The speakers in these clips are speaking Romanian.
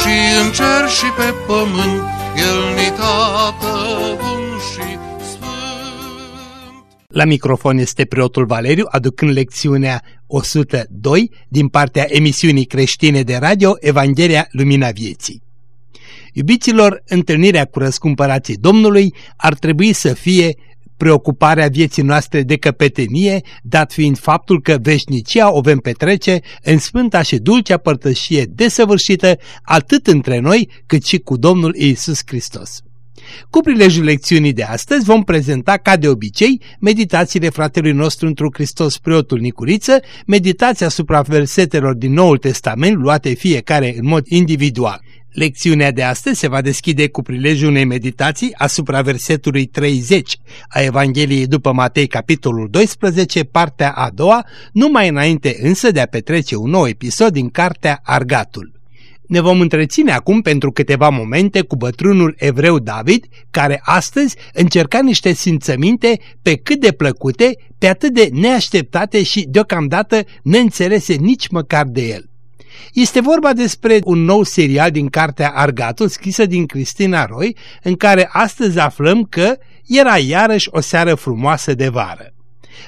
și în cer și pe pământ, El ni tată bun și sfânt. La microfon este preotul Valeriu, aducând lecțiunea 102 din partea emisiunii creștine de radio Evanghelia Lumina Vieții. Iubiților, întâlnirea cu răscumpărații Domnului ar trebui să fie preocuparea vieții noastre de căpetenie, dat fiind faptul că veșnicia o vom petrece în sfânta și dulcea părtășie desăvârșită atât între noi cât și cu Domnul Iisus Hristos. Cu prilejul lecțiunii de astăzi vom prezenta, ca de obicei, meditațiile fratelui nostru într Hristos preotul Nicuriță, meditația asupra versetelor din Noul Testament, luate fiecare în mod individual. Lecțiunea de astăzi se va deschide cu prilejul unei meditații asupra versetului 30 a Evangheliei după Matei, capitolul 12, partea a doua, numai înainte însă de a petrece un nou episod din cartea Argatul. Ne vom întreține acum pentru câteva momente cu bătrânul evreu David, care astăzi încerca niște simțăminte pe cât de plăcute, pe atât de neașteptate și deocamdată neînțelese nici măcar de el. Este vorba despre un nou serial din cartea Argatul, scrisă din Cristina Roy, în care astăzi aflăm că era iarăși o seară frumoasă de vară.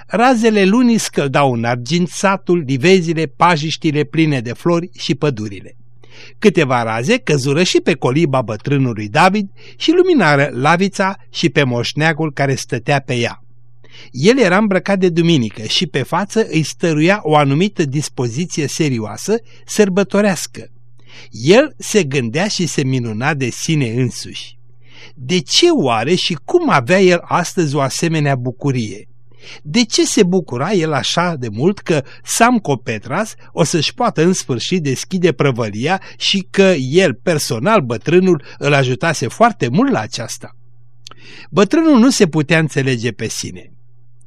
Razele lunii scăldau în argint satul, livezile, pajiștile pline de flori și pădurile. Câteva raze căzură și pe coliba bătrânului David și luminară lavița și pe moșneagul care stătea pe ea. El era îmbrăcat de duminică și pe față îi stăruia o anumită dispoziție serioasă, sărbătorească. El se gândea și se minuna de sine însuși. De ce oare și cum avea el astăzi o asemenea bucurie? De ce se bucura el așa de mult că Sam Copetras o să-și poată în sfârșit deschide prăvălia și că el, personal bătrânul, îl ajutase foarte mult la aceasta? Bătrânul nu se putea înțelege pe sine.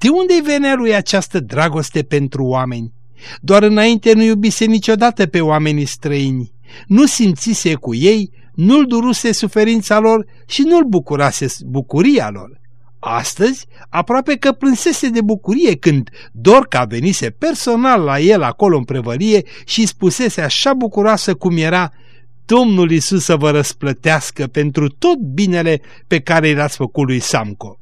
De unde-i venea lui această dragoste pentru oameni? Doar înainte nu iubise niciodată pe oamenii străini. Nu simțise cu ei, nu-l duruse suferința lor și nu-l bucurase bucuria lor. Astăzi, aproape că plânsese de bucurie când Dorca venise personal la el acolo în prevălie și spusese așa bucuroasă cum era Domnul Isus să vă răsplătească pentru tot binele pe care l-ați făcut lui Samco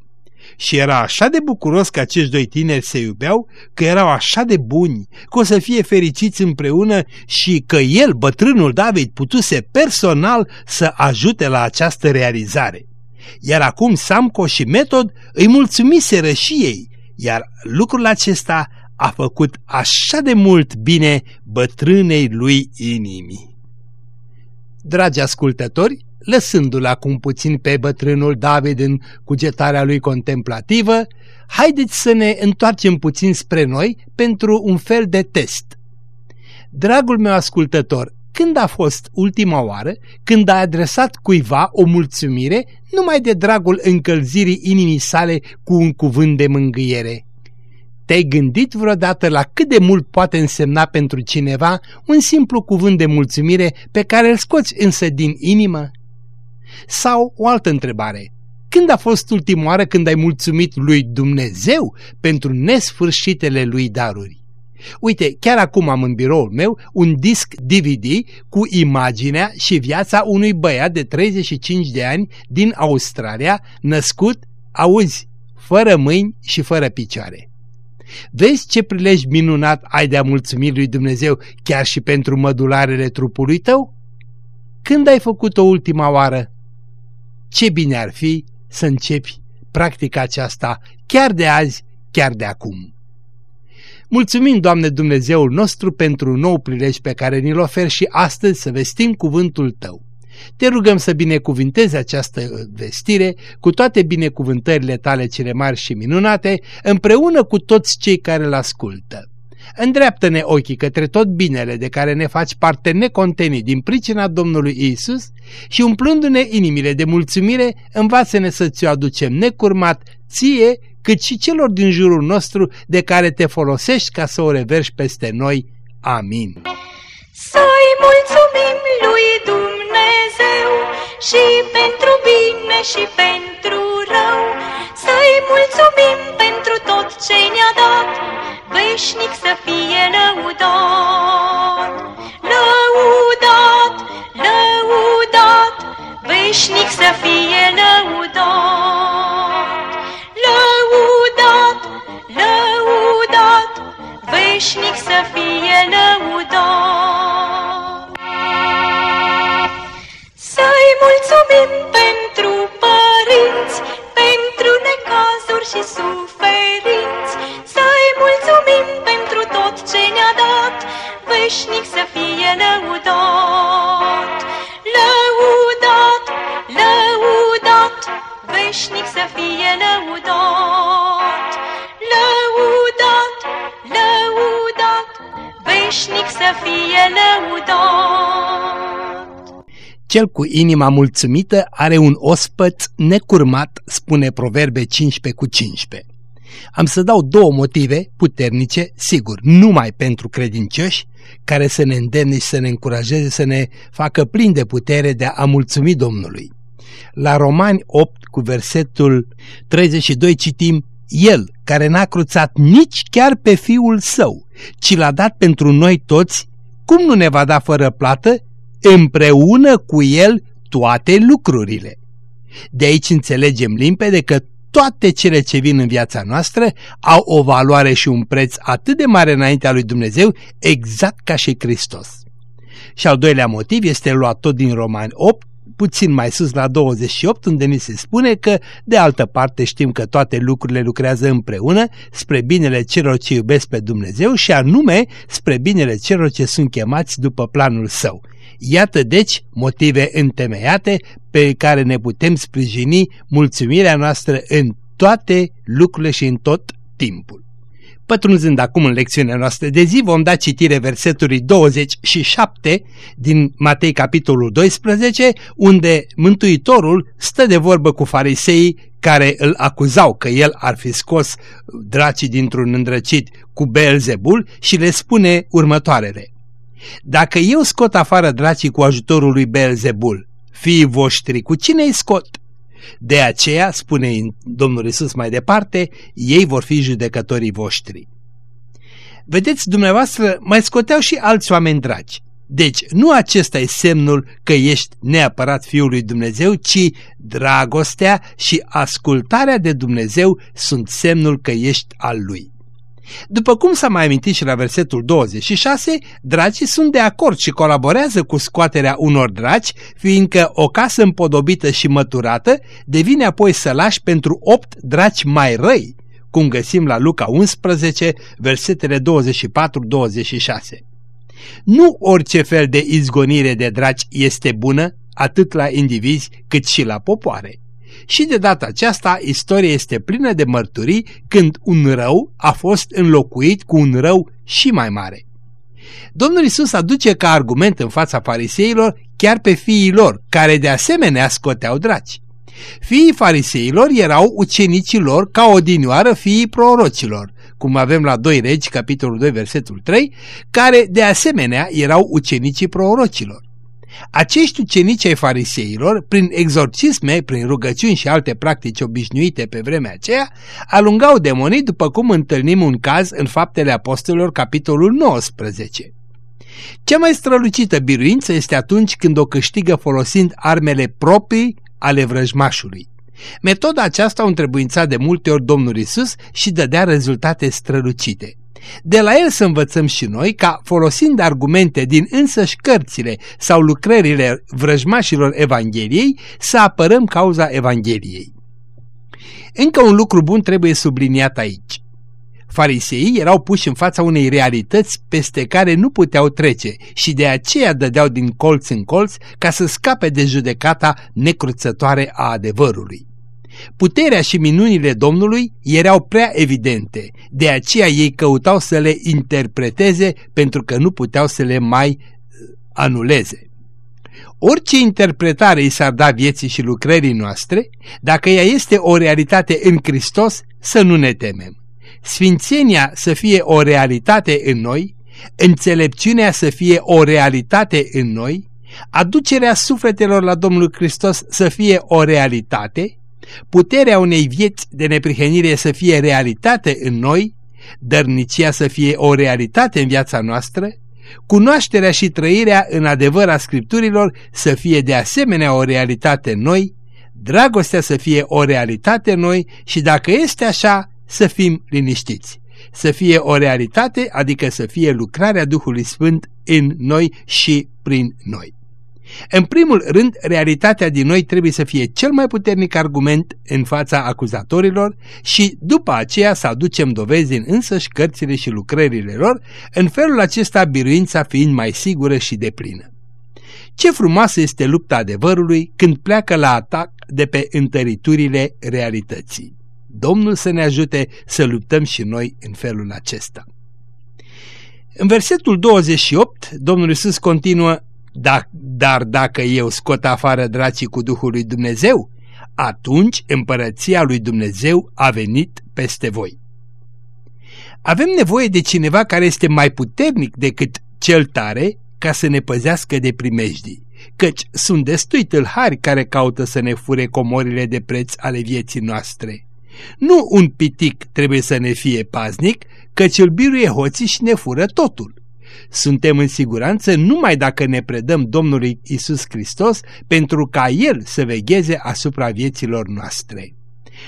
și era așa de bucuros că acești doi tineri se iubeau, că erau așa de buni, că o să fie fericiți împreună și că el, bătrânul David, putuse personal să ajute la această realizare. Iar acum Samco și Metod îi mulțumiseră și ei, iar lucrul acesta a făcut așa de mult bine bătrânei lui inimii. Dragi ascultători, lăsându-l acum puțin pe bătrânul David în cugetarea lui contemplativă, haideți să ne întoarcem puțin spre noi pentru un fel de test. Dragul meu ascultător, când a fost ultima oară când ai adresat cuiva o mulțumire numai de dragul încălzirii inimii sale cu un cuvânt de mângâiere? Te-ai gândit vreodată la cât de mult poate însemna pentru cineva un simplu cuvânt de mulțumire pe care îl scoți însă din inimă? Sau o altă întrebare. Când a fost ultima oară când ai mulțumit lui Dumnezeu pentru nesfârșitele lui daruri? Uite, chiar acum am în biroul meu un disc DVD cu imaginea și viața unui băiat de 35 de ani din Australia, născut, auzi, fără mâini și fără picioare. Vezi ce prilej minunat ai de a mulțumi lui Dumnezeu chiar și pentru mădularele trupului tău? Când ai făcut-o ultima oară? Ce bine ar fi să începi practica aceasta chiar de azi, chiar de acum. Mulțumim, Doamne Dumnezeul nostru, pentru un nou prilej pe care ni-l oferi și astăzi să vestim cuvântul Tău. Te rugăm să binecuvintezi această vestire cu toate binecuvântările Tale cele mari și minunate, împreună cu toți cei care îl ascultă. Îndreaptă-ne ochii către tot binele de care ne faci parte necontenit din pricina Domnului Isus și umplându-ne inimile de mulțumire, învață-ne să ți-o aducem necurmat ție, cât și celor din jurul nostru de care te folosești ca să o reverși peste noi. Amin. Să-i mulțumim lui Dumnezeu și pentru bine și pentru rău, să-i mulțumim pentru tot ce ne-a dat, veșnic să fie lăudat. Cel cu inima mulțumită are un ospăț necurmat, spune Proverbe 15 cu 15. Am să dau două motive puternice, sigur, numai pentru credincioși, care să ne îndemne și să ne încurajeze să ne facă plin de putere de a mulțumi Domnului. La Romani 8 cu versetul 32 citim El, care n-a cruțat nici chiar pe Fiul Său, ci l-a dat pentru noi toți, cum nu ne va da fără plată? Împreună cu El toate lucrurile. De aici înțelegem limpede că toate cele ce vin în viața noastră au o valoare și un preț atât de mare înaintea lui Dumnezeu, exact ca și Hristos. Și al doilea motiv este luat tot din Romani 8, puțin mai sus la 28, unde ni se spune că, de altă parte, știm că toate lucrurile lucrează împreună spre binele celor ce iubesc pe Dumnezeu și anume spre binele celor ce sunt chemați după planul său. Iată deci motive întemeiate pe care ne putem sprijini mulțumirea noastră în toate lucrurile și în tot timpul. Pătrunzând acum în lecțiunea noastră de zi, vom da citire versetului 27 din Matei capitolul 12, unde Mântuitorul stă de vorbă cu fariseii care îl acuzau că el ar fi scos dracii dintr-un îndrăcit cu Beelzebul și le spune următoarele. Dacă eu scot afară dracii cu ajutorul lui Beelzebul, fiii voștri, cu cine îi scot? De aceea, spune Domnul Isus mai departe, ei vor fi judecătorii voștri. Vedeți, dumneavoastră, mai scoteau și alți oameni dragi. Deci, nu acesta e semnul că ești neapărat Fiul lui Dumnezeu, ci dragostea și ascultarea de Dumnezeu sunt semnul că ești al Lui. După cum s-a mai amintit și la versetul 26, dracii sunt de acord și colaborează cu scoaterea unor draci, fiindcă o casă împodobită și măturată devine apoi sălaș pentru opt draci mai răi, cum găsim la Luca 11, versetele 24-26. Nu orice fel de izgonire de draci este bună, atât la indivizi cât și la popoare. Și de data aceasta, istoria este plină de mărturii când un rău a fost înlocuit cu un rău și mai mare. Domnul Isus aduce ca argument în fața fariseilor chiar pe fiii lor, care de asemenea scoteau draci. Fiii fariseilor erau ucenicii lor ca odinioară fiii prorocilor, cum avem la 2 regi, capitolul 2, versetul 3, care de asemenea erau ucenicii prorocilor. Acești ucenici ai fariseilor, prin exorcisme, prin rugăciuni și alte practici obișnuite pe vremea aceea, alungau demonii după cum întâlnim un caz în Faptele Apostolilor, capitolul 19. Cea mai strălucită biruință este atunci când o câștigă folosind armele proprii ale vrăjmașului. Metoda aceasta o întrebuința de multe ori Domnul Isus și dădea rezultate strălucite. De la el să învățăm și noi ca, folosind argumente din însăși cărțile sau lucrările vrăjmașilor Evangheliei, să apărăm cauza Evangheliei. Încă un lucru bun trebuie subliniat aici. Fariseii erau puși în fața unei realități peste care nu puteau trece și de aceea dădeau din colț în colț ca să scape de judecata necruțătoare a adevărului. Puterea și minunile Domnului erau prea evidente, de aceea ei căutau să le interpreteze pentru că nu puteau să le mai uh, anuleze. Orice interpretare îi s-ar da vieții și lucrării noastre, dacă ea este o realitate în Hristos, să nu ne temem. Sfințenia să fie o realitate în noi, înțelepciunea să fie o realitate în noi, aducerea sufletelor la Domnul Hristos să fie o realitate, puterea unei vieți de neprihănire să fie realitate în noi, dărnicia să fie o realitate în viața noastră, cunoașterea și trăirea în adevăr a Scripturilor să fie de asemenea o realitate în noi, dragostea să fie o realitate în noi și dacă este așa, să fim liniștiți. Să fie o realitate, adică să fie lucrarea Duhului Sfânt în noi și prin noi. În primul rând, realitatea din noi trebuie să fie cel mai puternic argument în fața acuzatorilor și după aceea să aducem dovezi în însăși cărțile și lucrările lor, în felul acesta biruința fiind mai sigură și deplină. Ce frumoasă este lupta adevărului când pleacă la atac de pe întăriturile realității. Domnul să ne ajute să luptăm și noi în felul acesta. În versetul 28, Domnul Iisus continuă, da, dar dacă eu scot afară dracii cu Duhul lui Dumnezeu, atunci împărăția lui Dumnezeu a venit peste voi. Avem nevoie de cineva care este mai puternic decât cel tare ca să ne păzească de primejdii, căci sunt destui tâlhari care caută să ne fure comorile de preț ale vieții noastre. Nu un pitic trebuie să ne fie paznic, căci îl biruie hoții și ne fură totul. Suntem în siguranță numai dacă ne predăm Domnului Isus Hristos pentru ca El să vegheze asupra vieților noastre.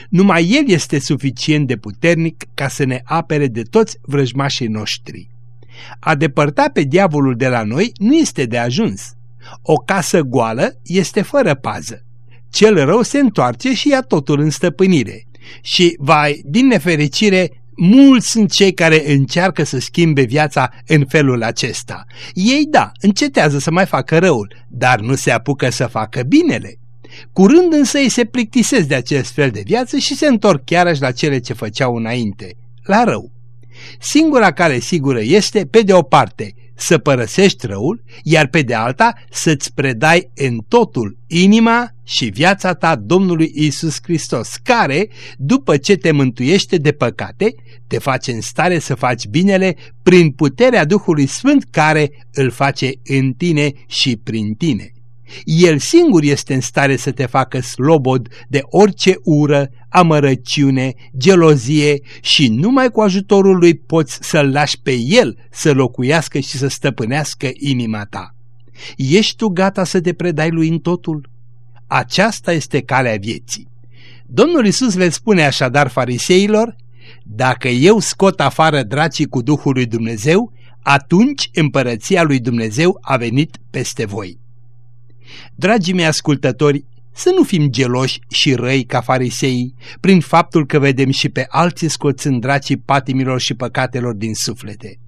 Numai El este suficient de puternic ca să ne apere de toți vrăjmașii noștri. A depărta pe diavolul de la noi nu este de ajuns. O casă goală este fără pază. Cel rău se întoarce și ia totul în stăpânire. Și, vai, din nefericire, Mulți sunt cei care încearcă să schimbe viața în felul acesta. Ei, da, încetează să mai facă răul, dar nu se apucă să facă binele. Curând însă ei se plictisesc de acest fel de viață și se întorc chiarăși la cele ce făceau înainte, la rău. Singura care sigură este, pe de o parte, să părăsești răul, iar pe de alta să-ți predai în totul inima și viața ta Domnului Isus Hristos, care, după ce te mântuiește de păcate, te face în stare să faci binele prin puterea Duhului Sfânt care îl face în tine și prin tine. El singur este în stare să te facă slobod de orice ură, amărăciune, gelozie și numai cu ajutorul lui poți să-l lași pe el să locuiască și să stăpânească inima ta. Ești tu gata să te predai lui în totul? Aceasta este calea vieții. Domnul Isus le spune așadar fariseilor, dacă eu scot afară dracii cu Duhul lui Dumnezeu, atunci împărăția lui Dumnezeu a venit peste voi. Dragii mei ascultători, să nu fim geloși și răi ca farisei, prin faptul că vedem și pe alții scoțând dracii patimilor și păcatelor din suflete.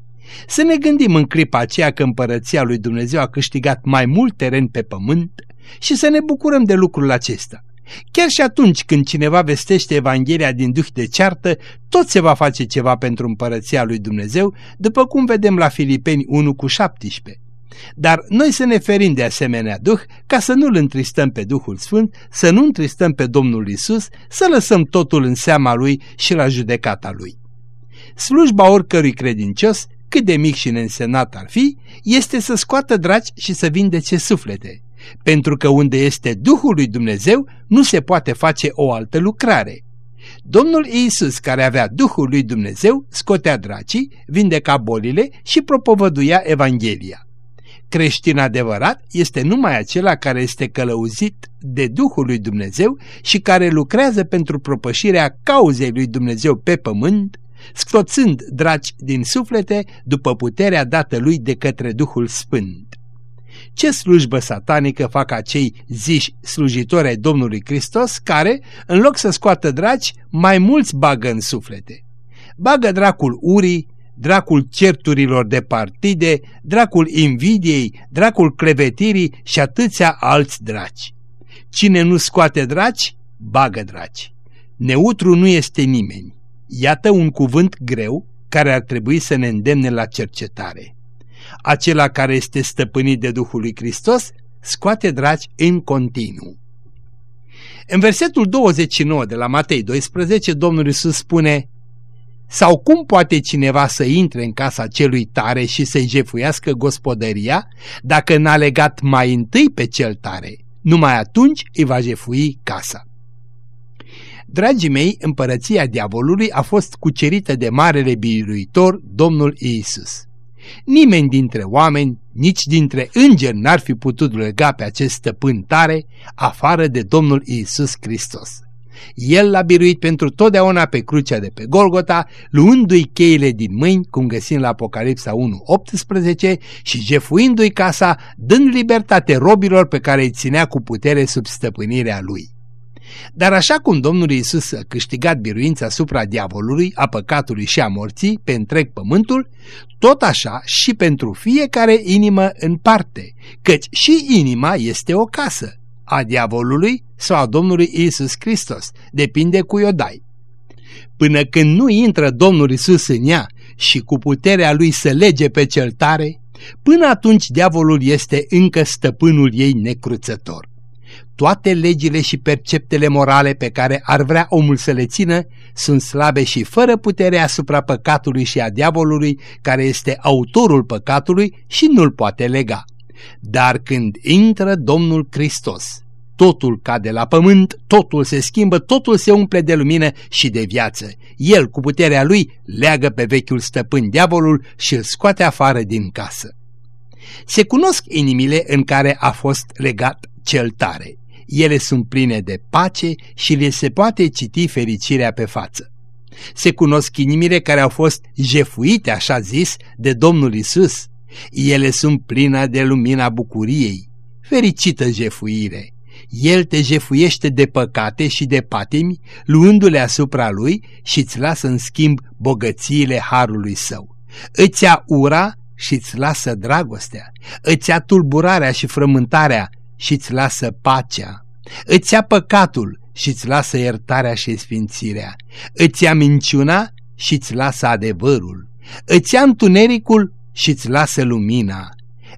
Să ne gândim în clipa aceea că împărăția lui Dumnezeu a câștigat mai mult teren pe pământ și să ne bucurăm de lucrul acesta. Chiar și atunci când cineva vestește Evanghelia din duh de ceartă, tot se va face ceva pentru împărăția lui Dumnezeu, după cum vedem la Filipeni 1 cu 17. Dar noi să ne ferim de asemenea Duh ca să nu-L întristăm pe Duhul Sfânt, să nu întristăm pe Domnul Isus, să lăsăm totul în seama Lui și la judecata Lui. Slujba oricărui credincios, cât de mic și neînsemnat ar fi, este să scoată draci și să vindece suflete, pentru că unde este Duhul lui Dumnezeu nu se poate face o altă lucrare. Domnul Iisus, care avea Duhul lui Dumnezeu, scotea dracii, vindeca bolile și propovăduia Evanghelia. Creștin adevărat este numai acela care este călăuzit de Duhul lui Dumnezeu și care lucrează pentru propășirea cauzei lui Dumnezeu pe pământ, scoțând draci din suflete după puterea dată lui de către Duhul Sfânt. Ce slujbă satanică fac acei ziși slujitori ai Domnului Hristos care, în loc să scoată draci, mai mulți bagă în suflete? Bagă dracul urii, dracul certurilor de partide, dracul invidiei, dracul clevetirii și atâția alți draci. Cine nu scoate draci, bagă dragi. Neutru nu este nimeni. Iată un cuvânt greu care ar trebui să ne îndemne la cercetare. Acela care este stăpânit de Duhul lui Hristos scoate dragi în continuu. În versetul 29 de la Matei 12, Domnul Iisus spune Sau cum poate cineva să intre în casa celui tare și să-i jefuiască gospodăria dacă n-a legat mai întâi pe cel tare? Numai atunci îi va jefui casa. Dragii mei, împărăția diavolului a fost cucerită de marele biruitor, Domnul Iisus. Nimeni dintre oameni, nici dintre îngeri n-ar fi putut lega pe acest stăpân tare, afară de Domnul Iisus Hristos. El l-a biruit pentru totdeauna pe crucea de pe Golgota, luându-i cheile din mâini, cum găsim la Apocalipsa 1.18, și jefuindu-i casa, dând libertate robilor pe care îi ținea cu putere sub stăpânirea lui. Dar așa cum Domnul Iisus a câștigat biruința asupra diavolului, a păcatului și a morții pe întreg pământul, tot așa și pentru fiecare inimă în parte, căci și inima este o casă, a diavolului sau a Domnului Iisus Hristos, depinde cu o dai. Până când nu intră Domnul Iisus în ea și cu puterea lui să lege pe cel tare, până atunci diavolul este încă stăpânul ei necruțător toate legile și perceptele morale pe care ar vrea omul să le țină sunt slabe și fără putere asupra păcatului și a diavolului, care este autorul păcatului și nu-l poate lega. Dar când intră Domnul Hristos, totul cade la pământ, totul se schimbă, totul se umple de lumină și de viață. El, cu puterea lui, leagă pe vechiul stăpân diavolul și îl scoate afară din casă. Se cunosc inimile în care a fost legat cel tare ele sunt pline de pace și le se poate citi fericirea pe față. Se cunosc inimile care au fost jefuite, așa zis, de Domnul Isus. Ele sunt pline de lumina bucuriei. Fericită jefuire! El te jefuiește de păcate și de patimi, luându-le asupra lui și îți lasă în schimb bogățiile harului său. Îți ia ura și îți lasă dragostea, îți ia tulburarea și frământarea și îți lasă pacea. Îți ia păcatul și îți lasă iertarea și sfințirea. Îți ia minciuna și îți lasă adevărul. Îți ia întunericul și îți lasă lumina.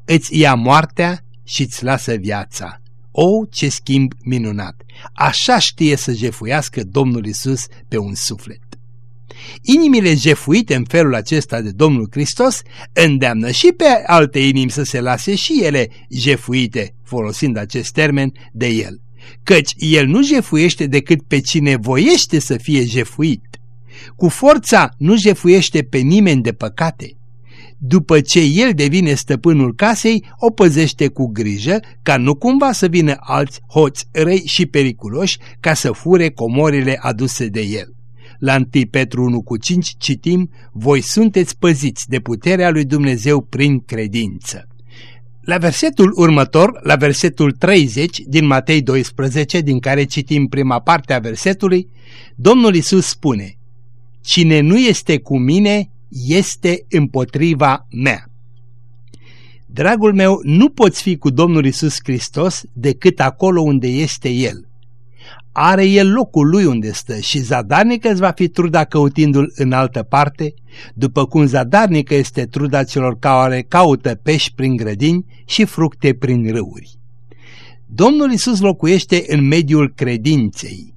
Îți ia moartea și îți lasă viața. O, ce schimb minunat! Așa știe să jefuiască Domnul Isus pe un suflet. Inimile jefuite în felul acesta de Domnul Hristos îndeamnă și pe alte inimi să se lase și ele jefuite, folosind acest termen, de El. Căci El nu jefuiește decât pe cine voiește să fie jefuit. Cu forța nu jefuiește pe nimeni de păcate. După ce el devine stăpânul casei, o păzește cu grijă ca nu cumva să vină alți hoți răi și periculoși ca să fure comorile aduse de el. La 1 Petru 1 cu 5 citim, voi sunteți păziți de puterea lui Dumnezeu prin credință. La versetul următor, la versetul 30 din Matei 12, din care citim prima parte a versetului, Domnul Isus spune, Cine nu este cu mine, este împotriva mea. Dragul meu, nu poți fi cu Domnul Isus Hristos decât acolo unde este El are el locul lui unde stă și zadarnică îți va fi truda căutindu-l în altă parte, după cum zadarnică este truda celor care caută pești prin grădini și fructe prin râuri. Domnul Isus locuiește în mediul credinței.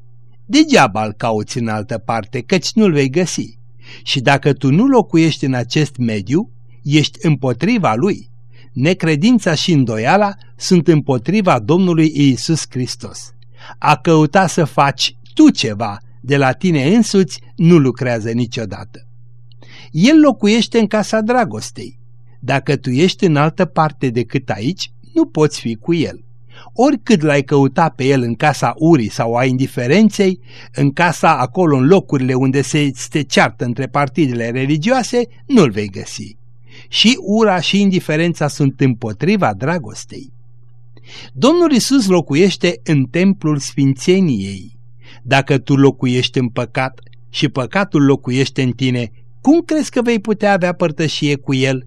Degeaba îl cauți în altă parte, căci nu-l vei găsi. Și dacă tu nu locuiești în acest mediu, ești împotriva lui. Necredința și îndoiala sunt împotriva Domnului Iisus Hristos. A căuta să faci tu ceva de la tine însuți nu lucrează niciodată. El locuiește în casa dragostei. Dacă tu ești în altă parte decât aici, nu poți fi cu el. Oricât l-ai căuta pe el în casa urii sau a indiferenței, în casa acolo în locurile unde se te ceartă între partidele religioase, nu-l vei găsi. Și ura și indiferența sunt împotriva dragostei. Domnul Isus locuiește în templul sfințeniei. Dacă tu locuiești în păcat și păcatul locuiește în tine, cum crezi că vei putea avea părtășie cu el?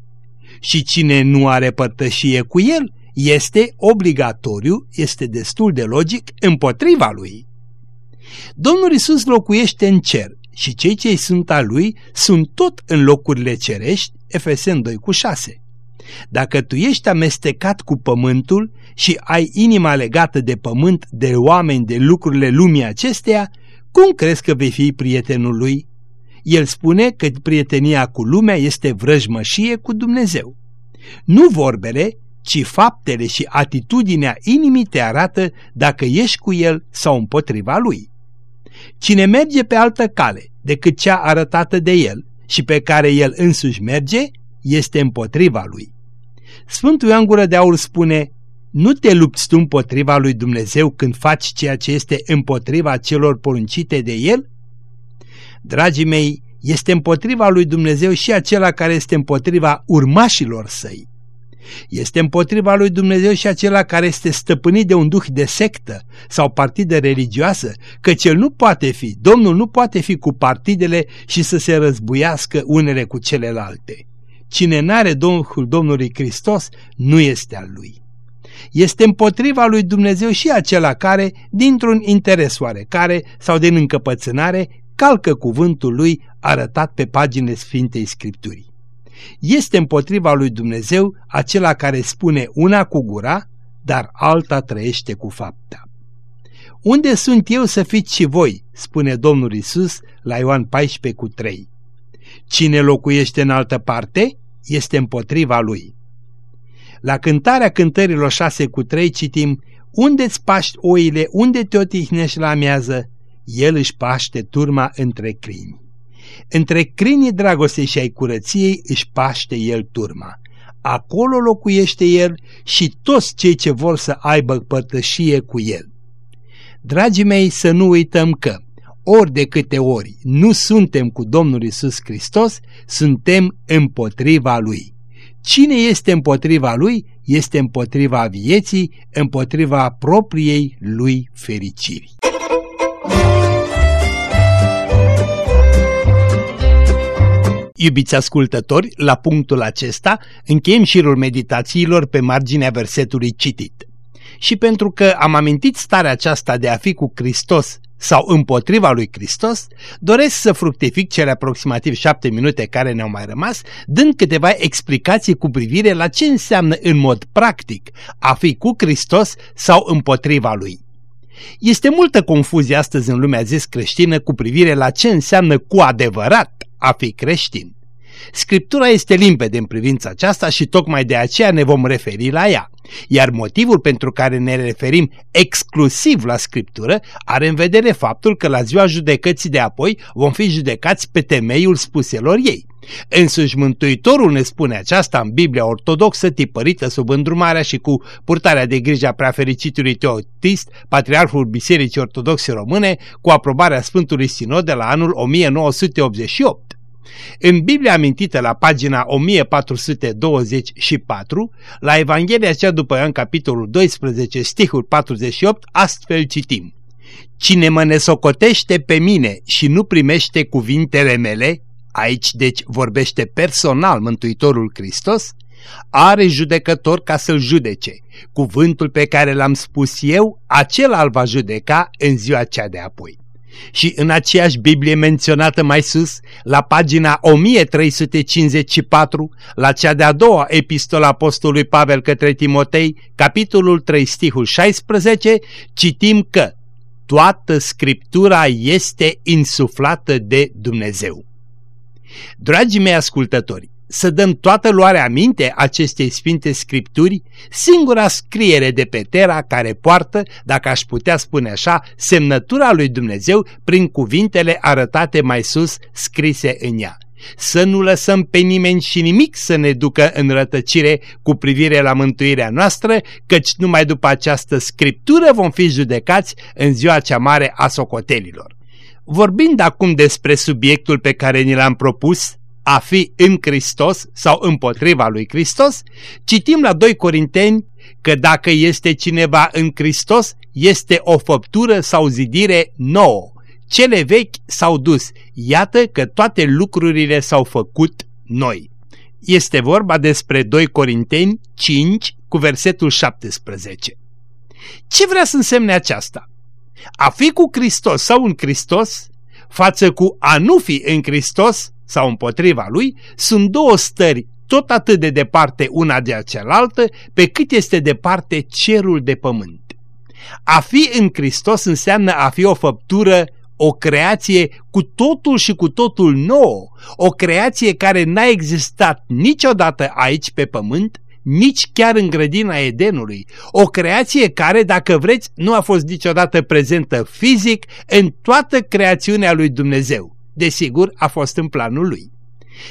Și cine nu are părtășie cu el, este obligatoriu, este destul de logic, împotriva lui. Domnul Isus locuiește în cer și cei ce sunt a Lui sunt tot în locurile cerești, Efesen 2 cu 6. Dacă tu ești amestecat cu pământul și ai inima legată de pământ, de oameni, de lucrurile lumii acesteia, cum crezi că vei fi prietenul lui? El spune că prietenia cu lumea este vrăjmășie cu Dumnezeu. Nu vorbele, ci faptele și atitudinea inimii te arată dacă ești cu el sau împotriva lui. Cine merge pe altă cale decât cea arătată de el și pe care el însuși merge, este împotriva lui. Sfântul Ioan Gură de Aur spune, nu te lupți tu împotriva lui Dumnezeu când faci ceea ce este împotriva celor poruncite de El? Dragii mei, este împotriva lui Dumnezeu și acela care este împotriva urmașilor săi. Este împotriva lui Dumnezeu și acela care este stăpânit de un duh de sectă sau partidă religioasă, căci el nu poate fi, Domnul nu poate fi cu partidele și să se răzbuiască unele cu celelalte. Cine n-are Duhul Domnului Hristos nu este al lui. Este împotriva lui Dumnezeu și acela care, dintr-un interes oarecare sau din încăpățânare, calcă cuvântul lui arătat pe paginile Sfintei Scripturii. Este împotriva lui Dumnezeu acela care spune una cu gura, dar alta trăiește cu fapta. Unde sunt eu să fiți și voi, spune Domnul Isus la Ioan 14 cu 3. Cine locuiește în altă parte, este împotriva lui. La cântarea cântărilor 6 cu 3 citim Unde-ți paști oile, unde te otihnești la amiază? El își paște turma între crini. Între crinii dragostei și ai curăției își paște el turma. Acolo locuiește el și toți cei ce vor să aibă părtășie cu el. Dragii mei, să nu uităm că, ori de câte ori nu suntem cu Domnul Isus Hristos, suntem împotriva Lui. Cine este împotriva Lui, este împotriva vieții, împotriva propriei Lui fericiri. Iubiți ascultători, la punctul acesta încheiem șirul meditațiilor pe marginea versetului citit. Și pentru că am amintit starea aceasta de a fi cu Hristos sau împotriva lui Hristos, doresc să fructific cele aproximativ șapte minute care ne-au mai rămas, dând câteva explicații cu privire la ce înseamnă în mod practic a fi cu Hristos sau împotriva lui. Este multă confuzie astăzi în lumea zis creștină cu privire la ce înseamnă cu adevărat a fi creștin. Scriptura este limpede în privința aceasta și tocmai de aceea ne vom referi la ea. Iar motivul pentru care ne referim exclusiv la Scriptură are în vedere faptul că la ziua judecății de apoi vom fi judecați pe temeiul spuselor ei. Însuși Mântuitorul ne spune aceasta în Biblia ortodoxă tipărită sub îndrumarea și cu purtarea de grijă a preafericitului Teotist, patriarhul Bisericii Ortodoxe Române, cu aprobarea Sfântului Sinod de la anul 1988. În Biblia amintită la pagina 1424, la Evanghelia cea după Ioan capitolul 12, stihul 48, astfel citim. Cine mă nesocotește pe mine și nu primește cuvintele mele, aici deci vorbește personal Mântuitorul Hristos, are judecător ca să-l judece. Cuvântul pe care l-am spus eu, acela îl va judeca în ziua cea de apoi. Și în aceeași Biblie menționată mai sus, la pagina 1354, la cea de-a doua epistola apostolului Pavel către Timotei, capitolul 3, stihul 16, citim că toată Scriptura este insuflată de Dumnezeu. Dragii mei ascultători, să dăm toată luarea minte acestei Sfinte Scripturi, singura scriere de pe Tera care poartă, dacă aș putea spune așa, semnătura lui Dumnezeu prin cuvintele arătate mai sus, scrise în ea. Să nu lăsăm pe nimeni și nimic să ne ducă în rătăcire cu privire la mântuirea noastră, căci numai după această scriptură vom fi judecați în ziua cea mare a socotelilor. Vorbind acum despre subiectul pe care ni l-am propus, a fi în Hristos sau împotriva lui Hristos, citim la 2 Corinteni că dacă este cineva în Hristos, este o făptură sau zidire nouă. Cele vechi s-au dus, iată că toate lucrurile s-au făcut noi. Este vorba despre 2 Corinteni 5 cu versetul 17. Ce vrea să însemne aceasta? A fi cu Hristos sau în Hristos, față cu a nu fi în Hristos sau împotriva Lui, sunt două stări tot atât de departe una de cealaltă, pe cât este departe cerul de pământ. A fi în Hristos înseamnă a fi o făptură, o creație cu totul și cu totul nouă, o creație care n-a existat niciodată aici pe pământ, nici chiar în grădina Edenului, o creație care, dacă vreți, nu a fost niciodată prezentă fizic în toată creațiunea lui Dumnezeu. Desigur, a fost în planul lui.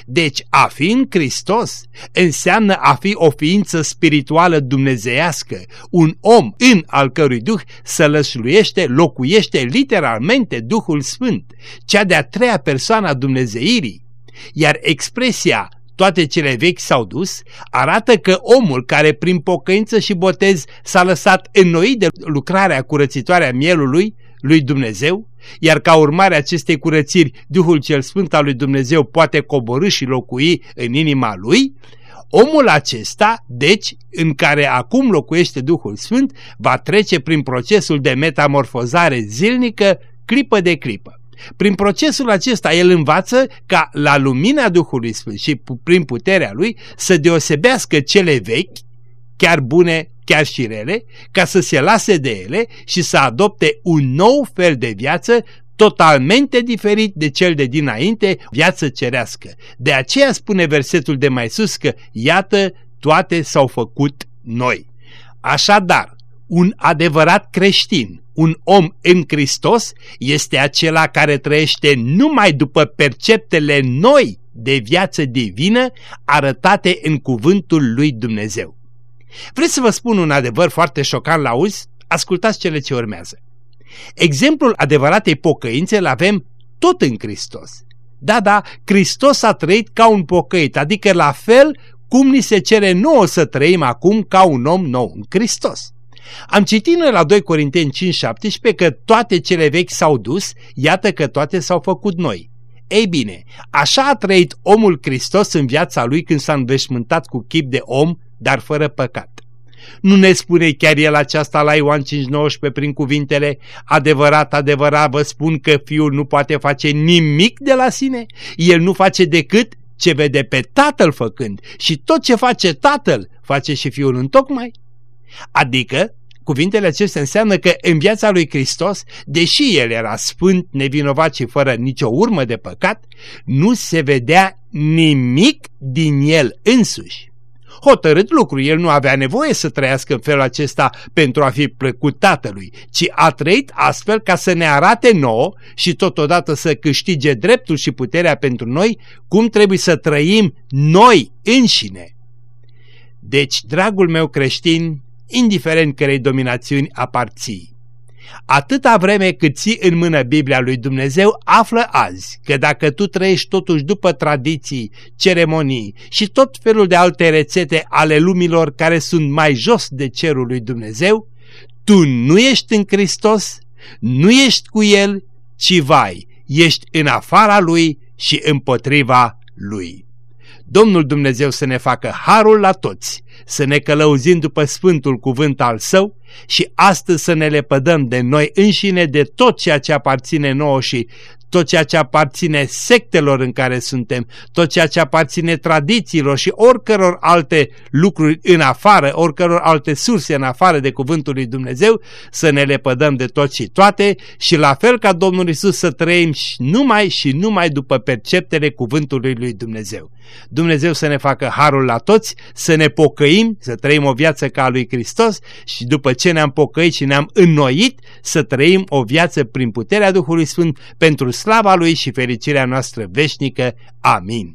Deci a fi în Hristos înseamnă a fi o ființă spirituală dumnezeiască, un om în al cărui Duh sălășluiește, locuiește literalmente Duhul Sfânt, cea de-a treia persoană a Dumnezeirii. Iar expresia toate cele vechi s-au dus, arată că omul care prin pocăință și botez s-a lăsat înnoit de lucrarea curățitoare a mielului lui Dumnezeu, iar ca urmare acestei curățiri, Duhul cel Sfânt al lui Dumnezeu poate coborâ și locui în inima lui, omul acesta, deci, în care acum locuiește Duhul Sfânt, va trece prin procesul de metamorfozare zilnică, clipă de clipă. Prin procesul acesta el învață ca la lumina Duhului Sfânt și prin puterea lui să deosebească cele vechi, chiar bune, chiar și rele, ca să se lase de ele și să adopte un nou fel de viață totalmente diferit de cel de dinainte, viață cerească. De aceea spune versetul de mai sus că, iată, toate s-au făcut noi. Așadar, un adevărat creștin, un om în Hristos, este acela care trăiește numai după perceptele noi de viață divină arătate în cuvântul lui Dumnezeu. Vreți să vă spun un adevăr foarte șocant la auzi? Ascultați cele ce urmează. Exemplul adevăratei pocăințe îl avem tot în Hristos. Da, da, Hristos a trăit ca un pocăit, adică la fel cum ni se cere nouă să trăim acum ca un om nou în Hristos. Am citit noi la 2 Corinteni 5:17 că toate cele vechi s-au dus, iată că toate s-au făcut noi. Ei bine, așa a trăit omul Hristos în viața lui când s-a înveșmântat cu chip de om, dar fără păcat. Nu ne spune chiar el aceasta la Ioan 5.19 prin cuvintele Adevărat, adevărat vă spun că fiul nu poate face nimic de la sine, el nu face decât ce vede pe tatăl făcând și tot ce face tatăl face și fiul întocmai. Adică, cuvintele acestea înseamnă că în viața lui Hristos, deși el era sfânt, nevinovat și fără nicio urmă de păcat, nu se vedea nimic din el însuși. Hotărât lucru, el nu avea nevoie să trăiască în felul acesta pentru a fi plăcut tatălui, ci a trăit astfel ca să ne arate nouă și totodată să câștige dreptul și puterea pentru noi cum trebuie să trăim noi înșine. Deci, dragul meu creștin, indiferent cărei dominațiuni aparții. Atâta vreme cât ții în mână Biblia lui Dumnezeu, află azi că dacă tu trăiești totuși după tradiții, ceremonii și tot felul de alte rețete ale lumilor care sunt mai jos de cerul lui Dumnezeu, tu nu ești în Hristos, nu ești cu El, ci vai, ești în afara Lui și împotriva Lui. Domnul Dumnezeu să ne facă harul la toți, să ne călăuzim după Sfântul Cuvânt al Său și astăzi să ne lepădăm de noi înșine de tot ceea ce aparține nouă și tot ceea ce aparține sectelor în care suntem, tot ceea ce aparține tradițiilor și oricăror alte lucruri în afară, oricăror alte surse în afară de cuvântul lui Dumnezeu, să ne lepădăm de tot și toate și la fel ca Domnul Isus să trăim numai și numai după perceptele cuvântului lui Dumnezeu. Dumnezeu să ne facă harul la toți, să ne pocăim, să trăim o viață ca a lui Hristos și după ce ne-am pocăit și ne-am înnoit, să trăim o viață prin puterea Duhului Sfânt pentru slava Lui și fericirea noastră veșnică. Amin.